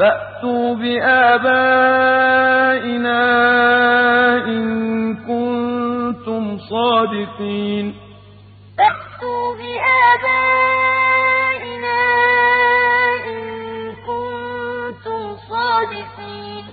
فأتوا بآبائنا إن كنتم صادقين فأتوا بآبائنا إن كنتم صادقين